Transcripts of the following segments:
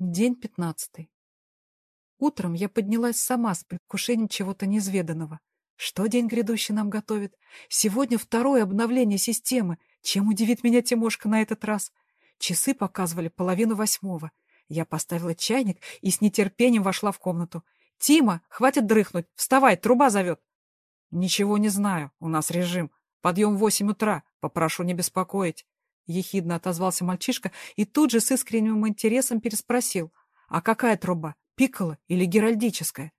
День пятнадцатый. Утром я поднялась сама с предвкушением чего-то неизведанного. Что день грядущий нам готовит? Сегодня второе обновление системы. Чем удивит меня Тимошка на этот раз? Часы показывали половину восьмого. Я поставила чайник и с нетерпением вошла в комнату. «Тима, хватит дрыхнуть! Вставай, труба зовет!» «Ничего не знаю, у нас режим. Подъем в восемь утра. Попрошу не беспокоить». Ехидно отозвался мальчишка и тут же с искренним интересом переспросил. «А какая труба? Пикколо или геральдическая?»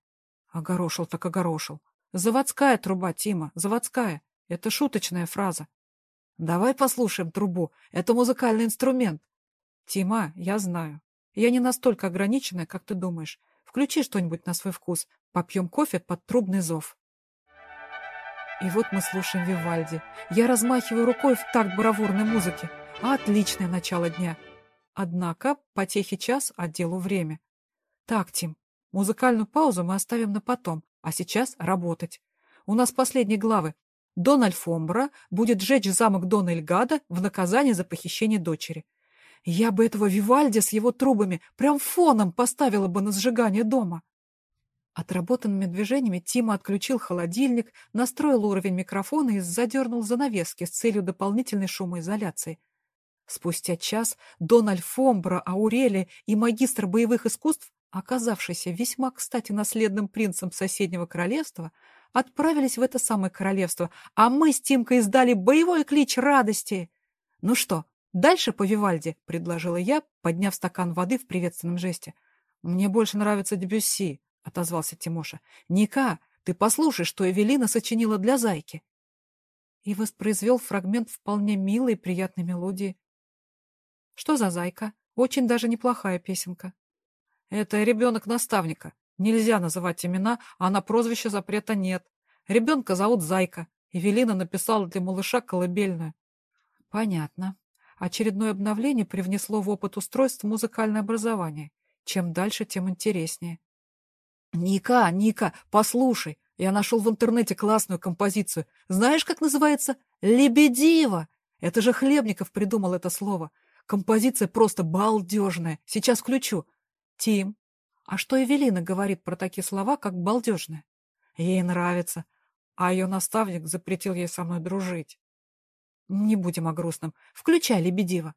Огорошил так огорошил. «Заводская труба, Тима, заводская. Это шуточная фраза». «Давай послушаем трубу. Это музыкальный инструмент». «Тима, я знаю. Я не настолько ограниченная, как ты думаешь. Включи что-нибудь на свой вкус. Попьем кофе под трубный зов». И вот мы слушаем Вивальди. Я размахиваю рукой в такт бравурной музыки. Отличное начало дня. Однако потехи час, а делу время. Так, Тим, музыкальную паузу мы оставим на потом, а сейчас работать. У нас последние главы. Дон Альфомбра будет сжечь замок Дона Эльгада в наказание за похищение дочери. Я бы этого Вивальди с его трубами прям фоном поставила бы на сжигание дома. Отработанными движениями Тима отключил холодильник, настроил уровень микрофона и задернул занавески с целью дополнительной шумоизоляции. Спустя час Дон Альфомбра, Аурели и магистр боевых искусств, оказавшийся весьма кстати наследным принцем соседнего королевства, отправились в это самое королевство, а мы с Тимкой издали боевой клич радости. «Ну что, дальше по Вивальди?» — предложила я, подняв стакан воды в приветственном жесте. «Мне больше нравится Дебюсси», — отозвался Тимоша. — Ника, ты послушай, что Эвелина сочинила для зайки. И воспроизвел фрагмент вполне милой и приятной мелодии. — Что за зайка? Очень даже неплохая песенка. — Это ребенок наставника. Нельзя называть имена, а на прозвище запрета нет. Ребенка зовут Зайка. Эвелина написала для малыша колыбельную. — Понятно. Очередное обновление привнесло в опыт устройств музыкальное образование. Чем дальше, тем интереснее. «Ника, Ника, послушай, я нашел в интернете классную композицию. Знаешь, как называется? Лебедива! Это же Хлебников придумал это слово. Композиция просто балдежная. Сейчас включу. Тим, а что Эвелина говорит про такие слова, как балдежная? Ей нравится. А ее наставник запретил ей со мной дружить. Не будем о грустном. Включай, Лебедива.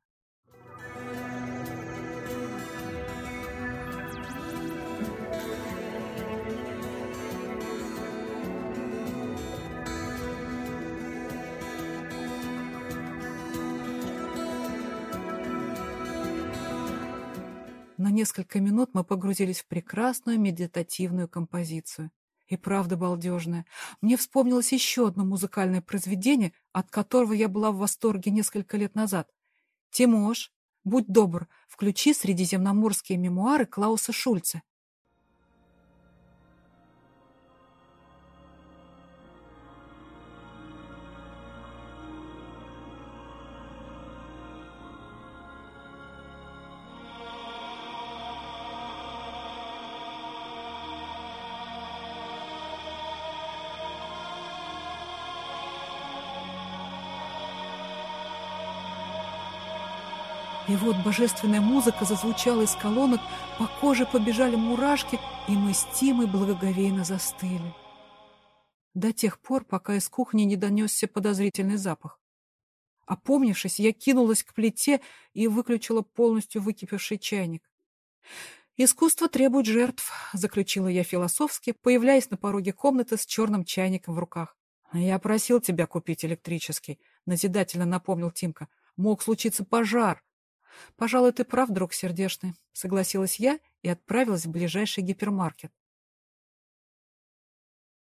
На несколько минут мы погрузились в прекрасную медитативную композицию. И правда балдежная. Мне вспомнилось еще одно музыкальное произведение, от которого я была в восторге несколько лет назад. «Тимош, будь добр, включи средиземноморские мемуары Клауса Шульца». И вот божественная музыка зазвучала из колонок, по коже побежали мурашки, и мы с Тимой благоговейно застыли. До тех пор, пока из кухни не донесся подозрительный запах. Опомнившись, я кинулась к плите и выключила полностью выкипевший чайник. «Искусство требует жертв», — заключила я философски, появляясь на пороге комнаты с черным чайником в руках. «Я просил тебя купить электрический», — назидательно напомнил Тимка. «Мог случиться пожар». «Пожалуй, ты прав, друг сердечный», — согласилась я и отправилась в ближайший гипермаркет.